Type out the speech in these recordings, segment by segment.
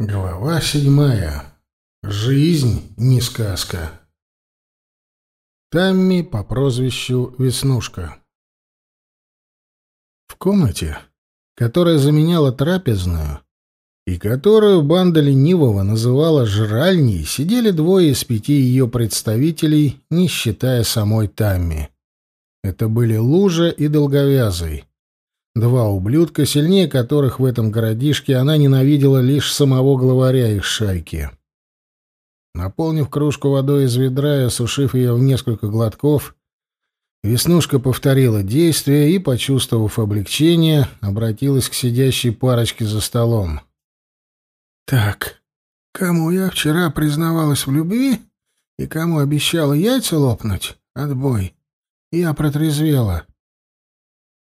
Глава седьмая. Жизнь не сказка. Тамми по прозвищу Веснушка. В комнате, которая заменяла трапезную, и которую банда ленивого называла жральней, сидели двое из пяти ее представителей, не считая самой Тамми. Это были Лужа и Долговязый. Два ублюдка, сильнее которых в этом городишке она ненавидела лишь самого главаря их шайки. Наполнив кружку водой из ведра и осушив ее в несколько глотков, Веснушка повторила действие и, почувствовав облегчение, обратилась к сидящей парочке за столом. «Так, кому я вчера признавалась в любви и кому обещала яйца лопнуть? Отбой. Я протрезвела.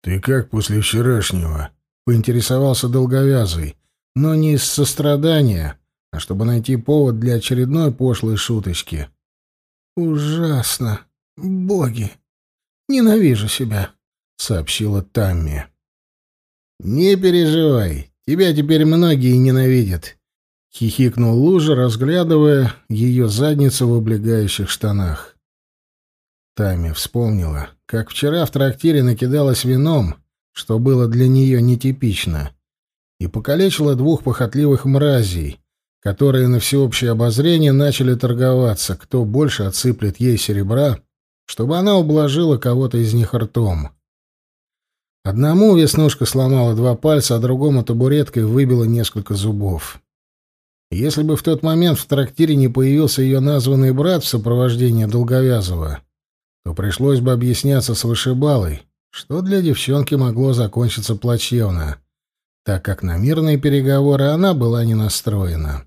«Ты как после вчерашнего?» — поинтересовался долговязый, но не из сострадания, а чтобы найти повод для очередной пошлой шуточки. «Ужасно! Боги! Ненавижу себя!» — сообщила Тамми. «Не переживай, тебя теперь многие ненавидят», — хихикнул Лужа, разглядывая ее задницу в облегающих штанах. Тами вспомнила, как вчера в трактире накидалась вином, что было для нее нетипично, и покалечила двух похотливых мразей, которые на всеобщее обозрение начали торговаться, кто больше отсыплет ей серебра, чтобы она ублажила кого-то из них ртом. Одному Веснушка сломала два пальца, а другому табуреткой выбила несколько зубов. Если бы в тот момент в трактире не появился ее названный брат в сопровождении Долговязова, то пришлось бы объясняться с вышибалой, что для девчонки могло закончиться плачевно, так как на мирные переговоры она была не настроена.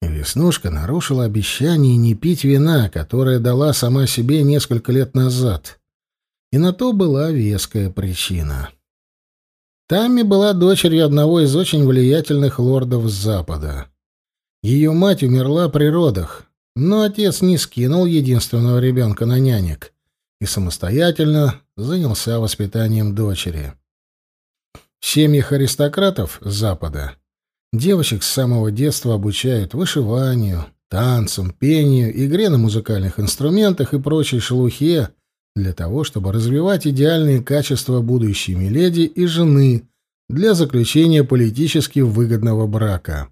Веснушка нарушила обещание не пить вина, которое дала сама себе несколько лет назад. И на то была веская причина. Тамми была дочерью одного из очень влиятельных лордов Запада. Ее мать умерла при родах, но отец не скинул единственного ребенка на нянек и самостоятельно занялся воспитанием дочери. В семьях аристократов Запада девочек с самого детства обучают вышиванию, танцам, пению, игре на музыкальных инструментах и прочей шелухе для того, чтобы развивать идеальные качества будущей миледи и жены для заключения политически выгодного брака.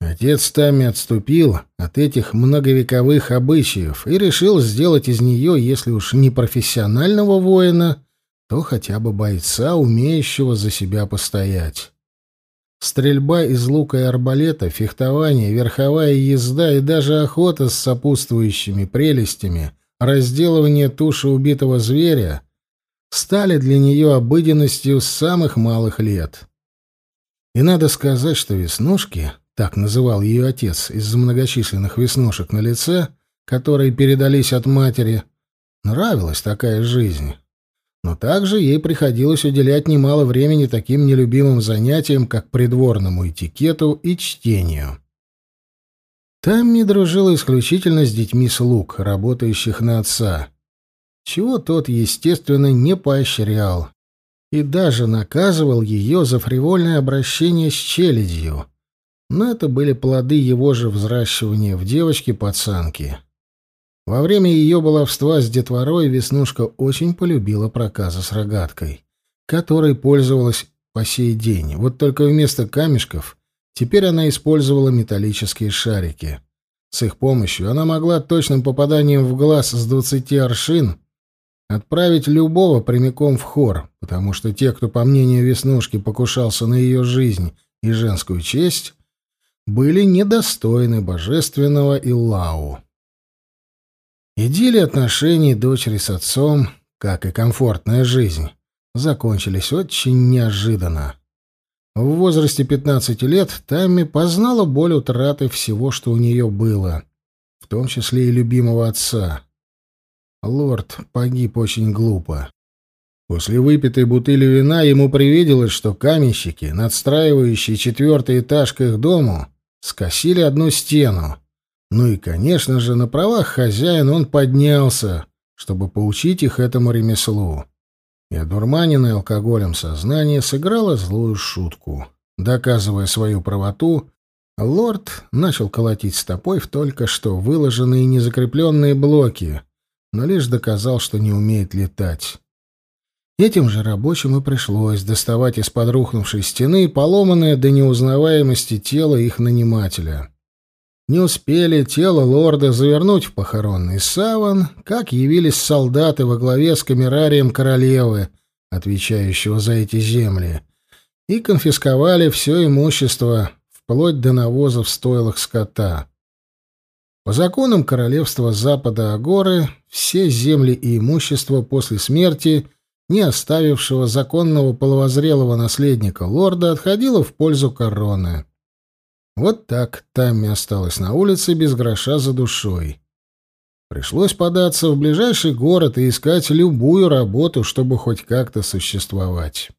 Отец Тами отступил от этих многовековых обычаев и решил сделать из нее, если уж не профессионального воина, то хотя бы бойца, умеющего за себя постоять. Стрельба из лука и арбалета, фехтование, верховая езда и даже охота с сопутствующими прелестями, разделывание туши убитого зверя стали для нее обыденностью с самых малых лет. И надо сказать, что веснушки так называл ее отец из-за многочисленных веснушек на лице, которые передались от матери, нравилась такая жизнь. Но также ей приходилось уделять немало времени таким нелюбимым занятиям, как придворному этикету и чтению. Тамми дружила исключительно с детьми слуг, работающих на отца, чего тот, естественно, не поощрял и даже наказывал ее за фривольное обращение с челядью, но это были плоды его же взращивания в девочке-пацанке. Во время ее баловства с детворой Веснушка очень полюбила проказа с рогаткой, которой пользовалась по сей день. Вот только вместо камешков теперь она использовала металлические шарики. С их помощью она могла точным попаданием в глаз с двадцати аршин отправить любого прямиком в хор, потому что те, кто, по мнению Веснушки, покушался на ее жизнь и женскую честь, были недостойны божественного Иллау. Идиллия отношений дочери с отцом, как и комфортная жизнь, закончились очень неожиданно. В возрасте 15 лет Тамми познала боль утраты всего, что у нее было, в том числе и любимого отца. Лорд погиб очень глупо. После выпитой бутыли вина ему привиделось, что каменщики, надстраивающие четвертый этаж к их дому, скосили одну стену. Ну и, конечно же, на правах хозяина он поднялся, чтобы поучить их этому ремеслу. И одурманенное алкоголем сознание сыграло злую шутку, доказывая свою правоту Лорд начал колотить стопой в только что выложенные незакрепленные блоки, но лишь доказал, что не умеет летать. Этим же рабочим и пришлось доставать из-под рухнувшей стены поломанное до неузнаваемости тело их нанимателя. Не успели тело лорда завернуть в похоронный саван, как явились солдаты во главе с камерарием королевы, отвечающего за эти земли, и конфисковали все имущество, вплоть до навоза в стойлах скота. По законам королевства Запада Агоры все земли и имущество после смерти – не оставившего законного половозрелого наследника лорда, отходила в пользу короны. Вот так Тамми осталась на улице без гроша за душой. Пришлось податься в ближайший город и искать любую работу, чтобы хоть как-то существовать.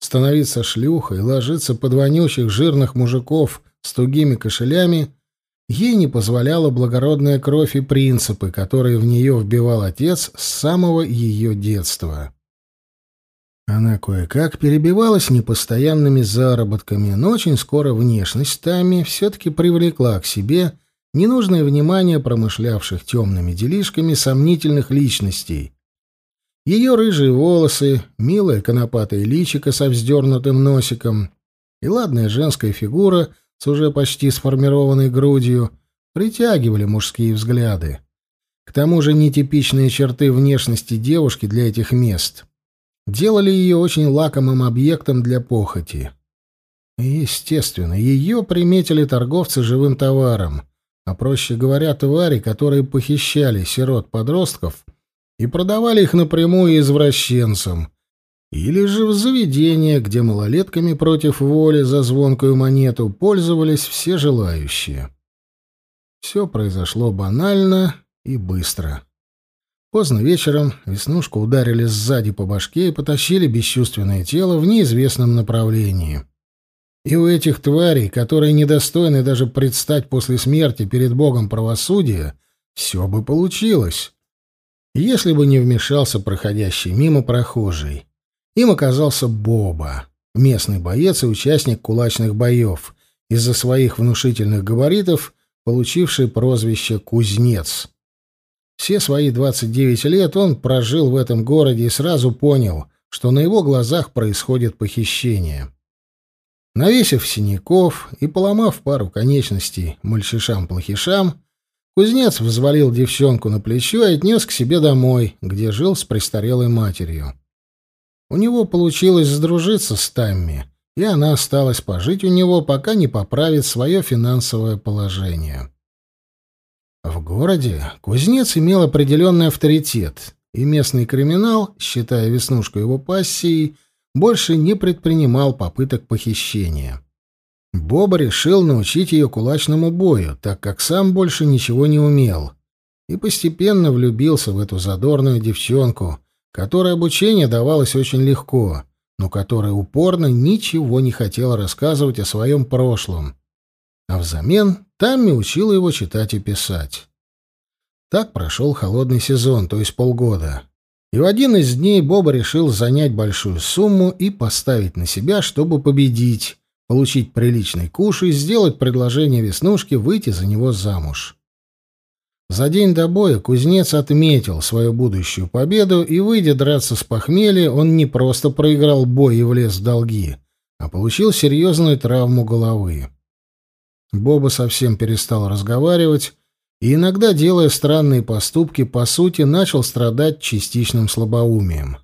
Становиться шлюхой, ложиться под вонючих жирных мужиков с тугими кошелями ей не позволяла благородная кровь и принципы, которые в нее вбивал отец с самого ее детства. Она кое-как перебивалась непостоянными заработками, но очень скоро внешность Тами все-таки привлекла к себе ненужное внимание промышлявших темными делишками сомнительных личностей. Ее рыжие волосы, милая конопатая личико со вздернутым носиком и ладная женская фигура с уже почти сформированной грудью притягивали мужские взгляды. К тому же нетипичные черты внешности девушки для этих мест делали ее очень лакомым объектом для похоти. Естественно, ее приметили торговцы живым товаром, а проще говоря, твари, которые похищали сирот-подростков и продавали их напрямую извращенцам, или же в заведения, где малолетками против воли за звонкую монету пользовались все желающие. Все произошло банально и быстро. Поздно вечером Веснушку ударили сзади по башке и потащили бесчувственное тело в неизвестном направлении. И у этих тварей, которые недостойны даже предстать после смерти перед богом правосудия, все бы получилось. Если бы не вмешался проходящий мимо прохожий. Им оказался Боба, местный боец и участник кулачных боев, из-за своих внушительных габаритов получивший прозвище «Кузнец». Все свои 29 лет он прожил в этом городе и сразу понял, что на его глазах происходит похищение. Навесив синяков и поломав пару конечностей мальчишам-плохишам, кузнец взвалил девчонку на плечо и отнес к себе домой, где жил с престарелой матерью. У него получилось сдружиться с Тамми, и она осталась пожить у него, пока не поправит свое финансовое положение. В городе кузнец имел определенный авторитет, и местный криминал, считая Веснушку его пассией, больше не предпринимал попыток похищения. Боба решил научить ее кулачному бою, так как сам больше ничего не умел, и постепенно влюбился в эту задорную девчонку, которой обучение давалось очень легко, но которая упорно ничего не хотела рассказывать о своем прошлом, а взамен Тамми учила его читать и писать. Так прошел холодный сезон, то есть полгода. И в один из дней Боба решил занять большую сумму и поставить на себя, чтобы победить, получить приличный куш и сделать предложение Веснушке выйти за него замуж. За день до боя кузнец отметил свою будущую победу, и, выйдя драться с похмелья, он не просто проиграл бой и влез в долги, а получил серьезную травму головы. Боба совсем перестал разговаривать и иногда, делая странные поступки, по сути, начал страдать частичным слабоумием.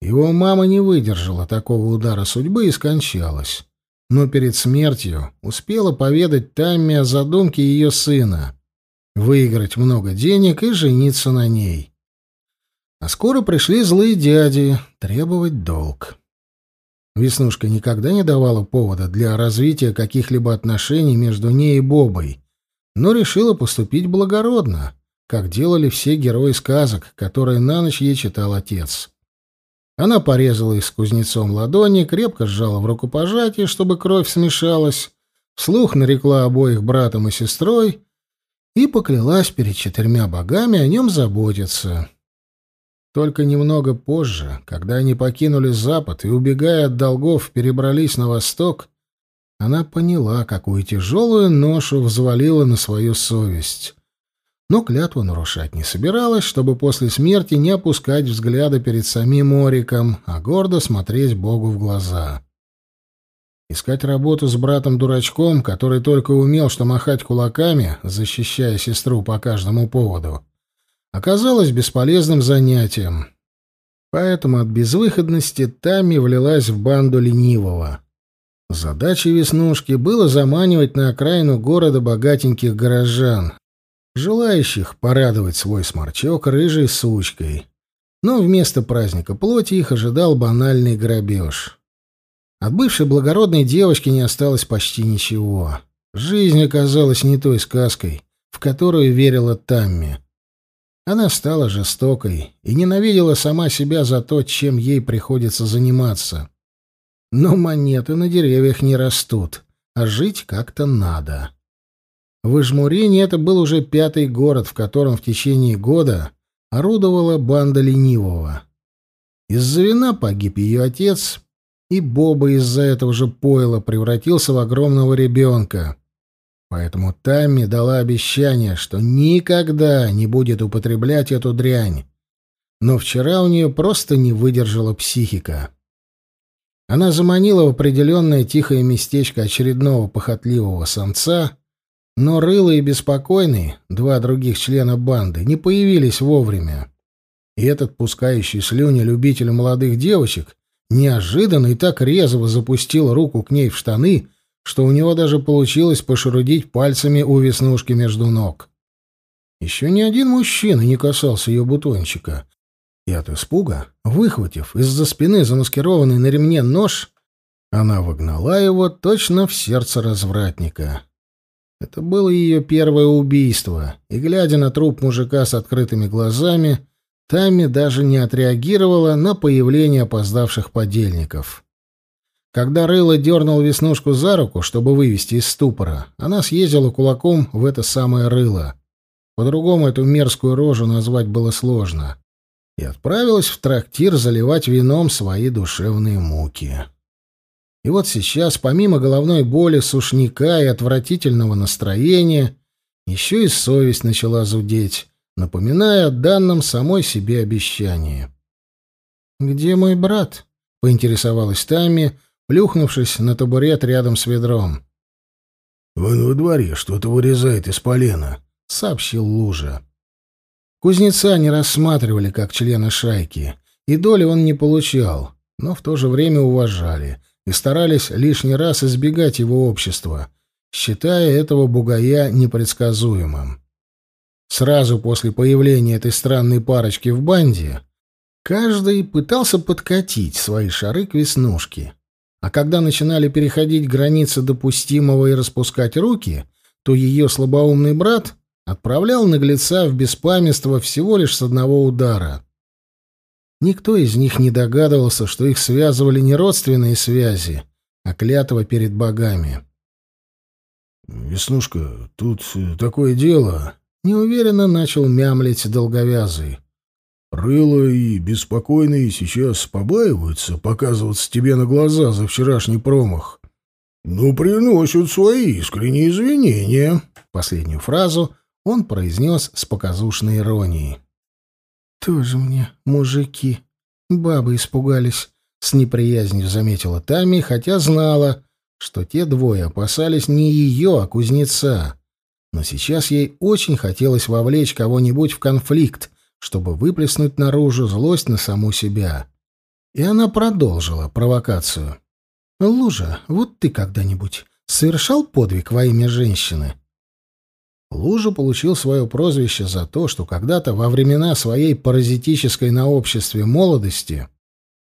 Его мама не выдержала такого удара судьбы и скончалась. Но перед смертью успела поведать Тамме о задумке ее сына — выиграть много денег и жениться на ней. А скоро пришли злые дяди требовать долг. Веснушка никогда не давала повода для развития каких-либо отношений между ней и Бобой, но решила поступить благородно, как делали все герои сказок, которые на ночь ей читал отец. Она порезала их с кузнецом ладони, крепко сжала в рукопожатии, чтобы кровь смешалась, вслух нарекла обоих братом и сестрой и поклялась перед четырьмя богами о нем заботиться. Только немного позже, когда они покинули Запад и, убегая от долгов, перебрались на восток, Она поняла, какую тяжелую ношу взвалила на свою совесть. Но клятву нарушать не собиралась, чтобы после смерти не опускать взгляда перед самим Ориком, а гордо смотреть Богу в глаза. Искать работу с братом-дурачком, который только умел что махать кулаками, защищая сестру по каждому поводу, оказалось бесполезным занятием. Поэтому от безвыходности Тами влилась в банду ленивого. Задачей Веснушки было заманивать на окраину города богатеньких горожан, желающих порадовать свой сморчок рыжей сучкой. Но вместо праздника плоти их ожидал банальный грабеж. От бывшей благородной девочки не осталось почти ничего. Жизнь оказалась не той сказкой, в которую верила Тамми. Она стала жестокой и ненавидела сама себя за то, чем ей приходится заниматься. Но монеты на деревьях не растут, а жить как-то надо. В Ижмурине это был уже пятый город, в котором в течение года орудовала банда ленивого. Из-за вина погиб ее отец, и Боба из-за этого же пойла превратился в огромного ребенка. Поэтому Тамми дала обещание, что никогда не будет употреблять эту дрянь. Но вчера у нее просто не выдержала психика. Она заманила в определенное тихое местечко очередного похотливого самца, но Рыло и Беспокойный, два других члена банды, не появились вовремя. И этот пускающий слюни любитель молодых девочек неожиданно и так резво запустил руку к ней в штаны, что у него даже получилось пошурудить пальцами у веснушки между ног. Еще ни один мужчина не касался ее бутончика. И от испуга, выхватив из-за спины замаскированный на ремне нож, она вогнала его точно в сердце развратника. Это было ее первое убийство, и, глядя на труп мужика с открытыми глазами, Тамми даже не отреагировала на появление опоздавших подельников. Когда Рыло дернул Веснушку за руку, чтобы вывести из ступора, она съездила кулаком в это самое рыло. По-другому эту мерзкую рожу назвать было сложно. И отправилась в трактир заливать вином свои душевные муки. И вот сейчас, помимо головной боли, сушняка и отвратительного настроения, еще и совесть начала зудеть, напоминая о данном самой себе обещании. «Где мой брат?» — поинтересовалась Тамми, плюхнувшись на табурет рядом с ведром. «Он во дворе что-то вырезает из полена», — сообщил Лужа. Кузнеца не рассматривали как члена шайки, и доли он не получал, но в то же время уважали и старались лишний раз избегать его общества, считая этого бугая непредсказуемым. Сразу после появления этой странной парочки в банде каждый пытался подкатить свои шары к веснушке. А когда начинали переходить границы допустимого и распускать руки, то ее слабоумный брат отправлял наглеца в беспамятство всего лишь с одного удара. Никто из них не догадывался, что их связывали не родственные связи, а клятва перед богами. «Веснушка, тут такое дело...» — неуверенно начал мямлить долговязый. Рыло и беспокойные сейчас побаиваются показываться тебе на глаза за вчерашний промах. Ну, приносят свои искренние извинения. Последнюю фразу он произнес с показушной иронией. «Тоже мне мужики. Бабы испугались», — с неприязнью заметила Тами, хотя знала, что те двое опасались не ее, а кузнеца. Но сейчас ей очень хотелось вовлечь кого-нибудь в конфликт, чтобы выплеснуть наружу злость на саму себя. И она продолжила провокацию. «Лужа, вот ты когда-нибудь совершал подвиг во имя женщины?» Лужа получил свое прозвище за то, что когда-то во времена своей паразитической на обществе молодости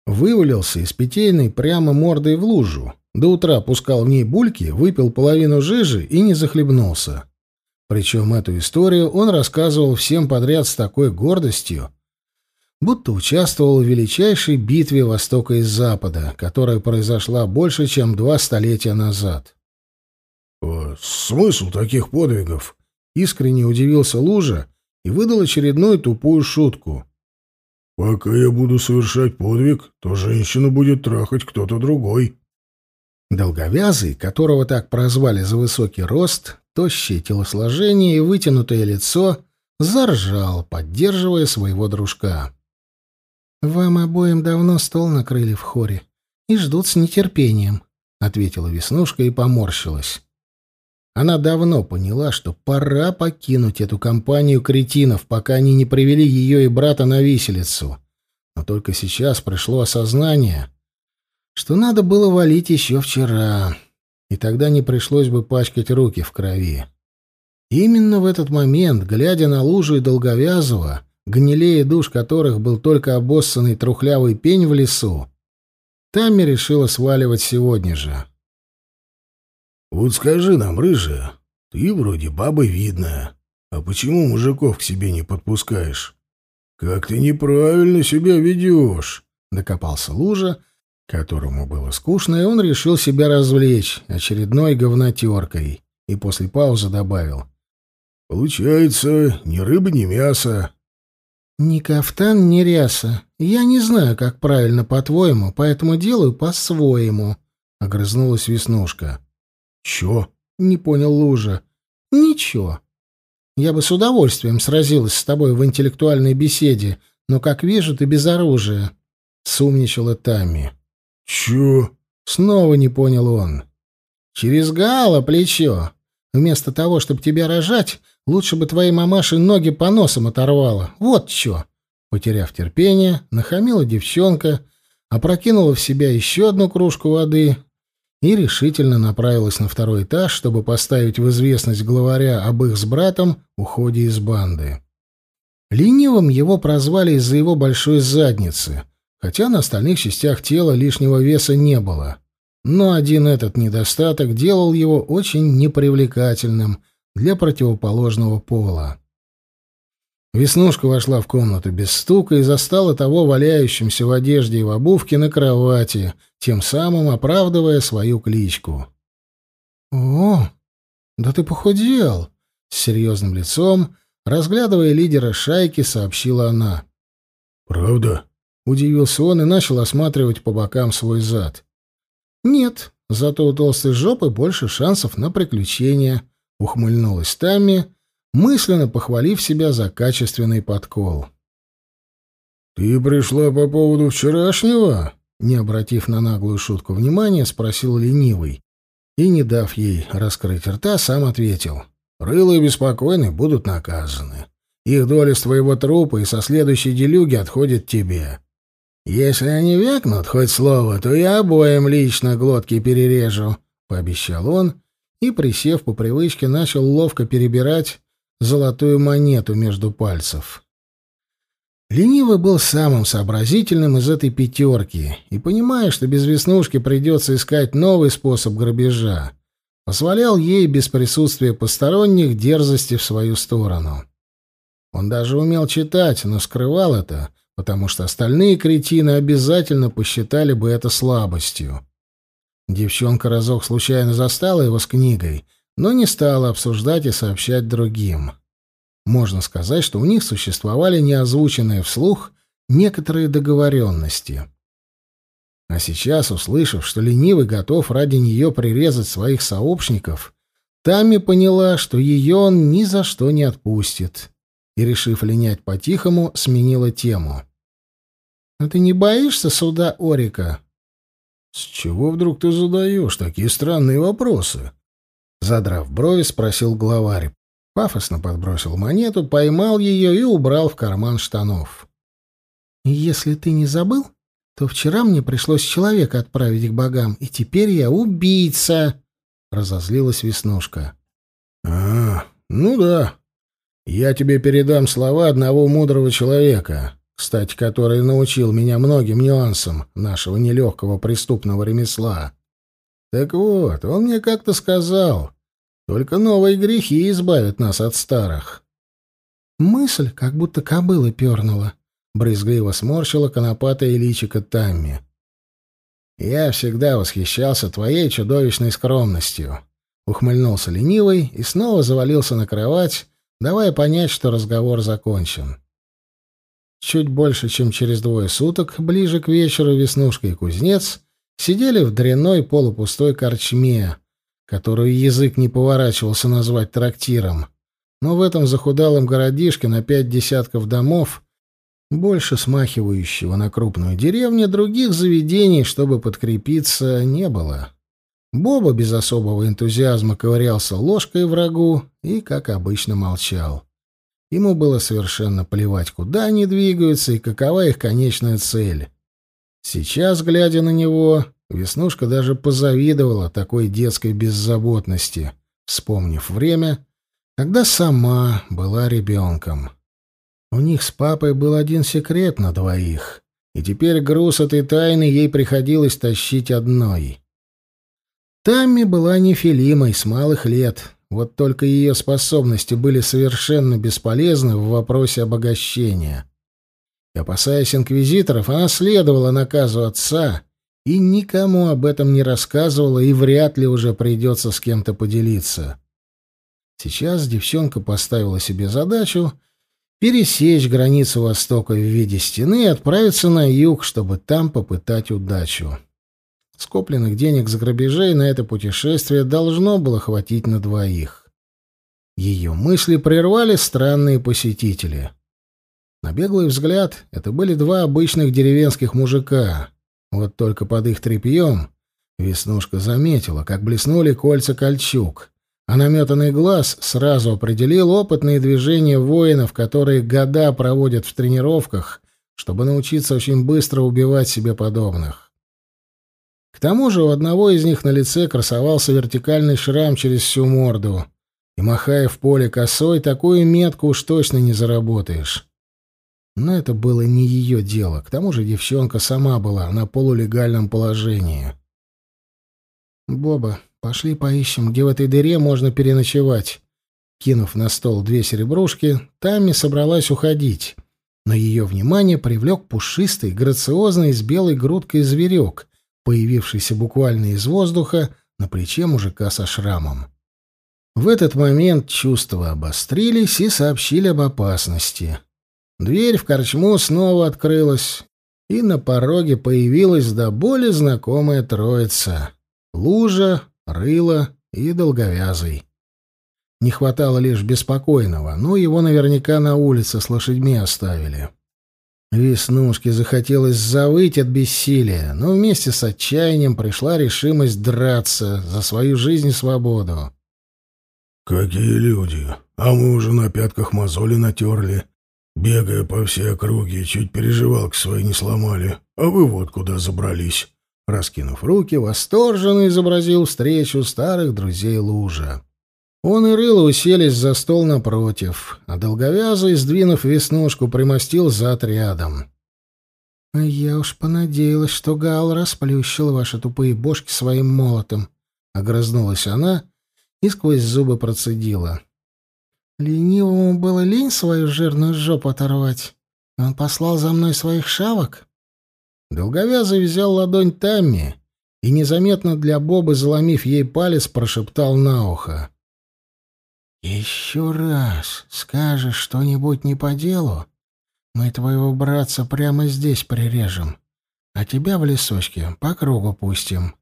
вывалился из питейной прямо мордой в лужу, до утра пускал в ней бульки, выпил половину жижи и не захлебнулся. Причем эту историю он рассказывал всем подряд с такой гордостью, будто участвовал в величайшей битве Востока и Запада, которая произошла больше, чем два столетия назад. «Смысл таких подвигов?» — искренне удивился Лужа и выдал очередную тупую шутку. «Пока я буду совершать подвиг, то женщину будет трахать кто-то другой». Долговязый, которого так прозвали за высокий рост, тощее телосложение и вытянутое лицо, заржал, поддерживая своего дружка. «Вам обоим давно стол накрыли в хоре и ждут с нетерпением», — ответила Веснушка и поморщилась. Она давно поняла, что пора покинуть эту компанию кретинов, пока они не привели ее и брата на виселицу. Но только сейчас пришло осознание, что надо было валить еще вчера, и тогда не пришлось бы пачкать руки в крови. Именно в этот момент, глядя на лужу и долговязого, гнилее душ которых был только обоссанный трухлявый пень в лесу, Тамми решила сваливать сегодня же. «Вот скажи нам, рыжая, ты вроде баба видная, а почему мужиков к себе не подпускаешь? Как ты неправильно себя ведешь!» — докопался лужа, которому было скучно, и он решил себя развлечь очередной говнотеркой, и после паузы добавил. «Получается, ни рыба, ни мясо». «Ни кафтан, ни ряса. Я не знаю, как правильно, по-твоему, поэтому делаю по-своему», — огрызнулась Веснушка. «Чё?» — не понял Лужа. «Ничего. Я бы с удовольствием сразилась с тобой в интеллектуальной беседе, но, как вижу, ты без оружия», — сумничала Тамми. «Чё?» — снова не понял он. «Через гало плечо. Вместо того, чтобы тебя рожать, лучше бы твоей мамаше ноги по носам оторвала. Вот чё!» Потеряв терпение, нахамила девчонка, опрокинула в себя еще одну кружку воды и решительно направилась на второй этаж, чтобы поставить в известность главаря об их с братом уходе из банды. Ленивым его прозвали из-за его большой задницы, хотя на остальных частях тела лишнего веса не было. Но один этот недостаток делал его очень непривлекательным для противоположного пола. Веснушка вошла в комнату без стука и застала того валяющимся в одежде и в обувке на кровати, тем самым оправдывая свою кличку. «О, да ты похудел!» — с серьезным лицом, разглядывая лидера шайки, сообщила она. «Правда?» — удивился он и начал осматривать по бокам свой зад. «Нет, зато у толстой жопы больше шансов на приключения», — ухмыльнулась Тамми, — мысленно похвалив себя за качественный подкол. «Ты пришла по поводу вчерашнего?» Не обратив на наглую шутку внимания, спросил ленивый. И, не дав ей раскрыть рта, сам ответил. «Рыло и беспокойный будут наказаны. Их доля с твоего трупа и со следующей делюги отходит тебе. Если они вякнут хоть слово, то я обоим лично глотки перережу», — пообещал он и, присев по привычке, начал ловко перебирать золотую монету между пальцев. Ленивый был самым сообразительным из этой пятерки и, понимая, что без Веснушки придется искать новый способ грабежа, позволял ей без присутствия посторонних дерзости в свою сторону. Он даже умел читать, но скрывал это, потому что остальные кретины обязательно посчитали бы это слабостью. Девчонка разок случайно застала его с книгой — но не стала обсуждать и сообщать другим. Можно сказать, что у них существовали неозвученные вслух некоторые договоренности. А сейчас, услышав, что ленивый готов ради нее прирезать своих сообщников, Тамми поняла, что ее он ни за что не отпустит, и, решив линять по-тихому, сменила тему. «А ты не боишься суда Орика?» «С чего вдруг ты задаешь такие странные вопросы?» Задрав брови, спросил главарь. Пафосно подбросил монету, поймал ее и убрал в карман штанов. «Если ты не забыл, то вчера мне пришлось человека отправить к богам, и теперь я убийца!» — разозлилась Веснушка. «А, ну да. Я тебе передам слова одного мудрого человека, кстати, который научил меня многим нюансам нашего нелегкого преступного ремесла. Так вот, он мне как-то сказал, только новые грехи избавят нас от старых. Мысль, как будто кобыла пернула, брезгливо сморщила конопатая личико Тамми. Я всегда восхищался твоей чудовищной скромностью. Ухмыльнулся ленивый и снова завалился на кровать, давая понять, что разговор закончен. Чуть больше, чем через двое суток, ближе к вечеру Веснушка и Кузнец сидели в дрянной полупустой корчме, которую язык не поворачивался назвать трактиром. Но в этом захудалом городишке на пять десятков домов, больше смахивающего на крупную деревню, других заведений, чтобы подкрепиться, не было. Боба без особого энтузиазма ковырялся ложкой врагу и, как обычно, молчал. Ему было совершенно плевать, куда они двигаются и какова их конечная цель. Сейчас, глядя на него, Веснушка даже позавидовала такой детской беззаботности, вспомнив время, когда сама была ребенком. У них с папой был один секрет на двоих, и теперь груз этой тайны ей приходилось тащить одной. Тамми была нефилимой с малых лет, вот только ее способности были совершенно бесполезны в вопросе обогащения. Опасаясь инквизиторов, она следовала наказу отца и никому об этом не рассказывала, и вряд ли уже придется с кем-то поделиться. Сейчас девчонка поставила себе задачу пересечь границу Востока в виде стены и отправиться на юг, чтобы там попытать удачу. Скопленных денег за грабежей на это путешествие должно было хватить на двоих. Ее мысли прервали странные посетители. На беглый взгляд, это были два обычных деревенских мужика. Вот только под их тряпьем Веснушка заметила, как блеснули кольца кольчуг, а наметанный глаз сразу определил опытные движения воинов, которые года проводят в тренировках, чтобы научиться очень быстро убивать себе подобных. К тому же у одного из них на лице красовался вертикальный шрам через всю морду, и, махая в поле косой, такую метку уж точно не заработаешь. Но это было не ее дело, к тому же девчонка сама была на полулегальном положении. «Боба, пошли поищем, где в этой дыре можно переночевать». Кинув на стол две серебрушки, Тамми собралась уходить, но ее внимание привлек пушистый, грациозный, с белой грудкой зверек, появившийся буквально из воздуха на плече мужика со шрамом. В этот момент чувства обострились и сообщили об опасности. Дверь в корчму снова открылась, и на пороге появилась до боли знакомая троица — Лужа, Рыла и Долговязый. Не хватало лишь беспокойного, но его наверняка на улице с лошадьми оставили. Веснушке захотелось завыть от бессилия, но вместе с отчаянием пришла решимость драться за свою жизнь и свободу. «Какие люди! А мы уже на пятках мозоли натерли. Бегая по всей округе, чуть переживалки свои не сломали. А вы вот куда забрались!» Раскинув руки, восторженно изобразил встречу старых друзей Лужа. Он и Рыло уселись за стол напротив, а долговязый, сдвинув веснушку, примостил за отрядом. — Я уж понадеялась, что Гал расплющил ваши тупые бошки своим молотом, — огрызнулась она и сквозь зубы процедила. — Ленивому было лень свою жирную жопу оторвать. Он послал за мной своих шавок? Долговязый взял ладонь Тамми и, незаметно для Бобы, заломив ей палец, прошептал на ухо. — «Еще раз скажешь что-нибудь не по делу, мы твоего братца прямо здесь прирежем, а тебя в лесочке по кругу пустим.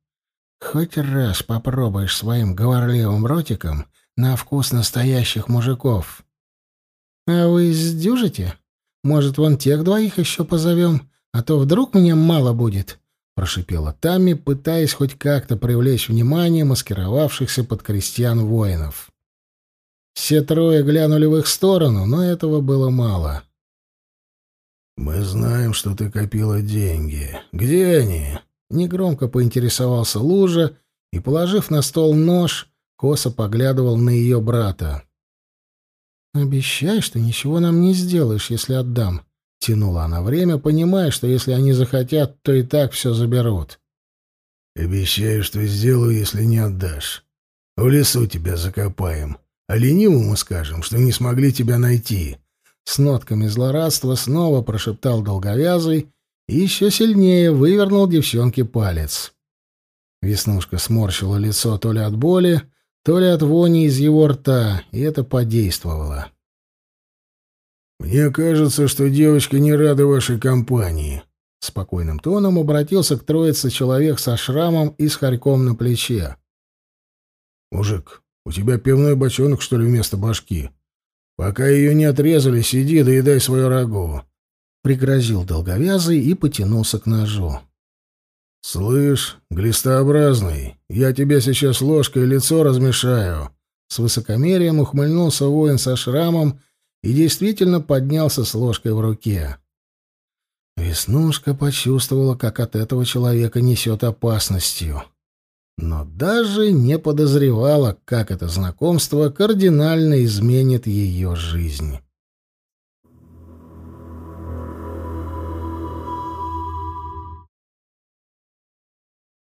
Хоть раз попробуешь своим говорливым ротиком на вкус настоящих мужиков. А вы сдюжите? Может, вон тех двоих еще позовем, а то вдруг мне мало будет?» — прошипела Тамми, пытаясь хоть как-то привлечь внимание маскировавшихся под крестьян воинов. Все трое глянули в их сторону, но этого было мало. «Мы знаем, что ты копила деньги. Где они?» Негромко поинтересовался Лужа и, положив на стол нож, косо поглядывал на ее брата. «Обещай, что ничего нам не сделаешь, если отдам», — тянула она время, понимая, что если они захотят, то и так все заберут. «Обещаю, что сделаю, если не отдашь. В лесу тебя закопаем. А ленивому скажем, что не смогли тебя найти. С нотками злорадства снова прошептал долговязый и еще сильнее вывернул девчонке палец. Веснушка сморщила лицо то ли от боли, то ли от вони из его рта, и это подействовало. «Мне кажется, что девочка не рада вашей компании», — спокойным тоном обратился к троице человек со шрамом и с хорьком на плече. «Мужик, у тебя пивной бочонок, что ли, вместо башки? Пока ее не отрезали, сиди, доедай свою рагу». Пригрозил долговязый и потянулся к ножу. «Слышь, глистообразный, я тебе сейчас ложкой лицо размешаю». С высокомерием ухмыльнулся воин со шрамом и действительно поднялся с ложкой в руке. Веснушка почувствовала, как от этого человека несет опасностью. Но даже не подозревала, как это знакомство кардинально изменит ее жизнь.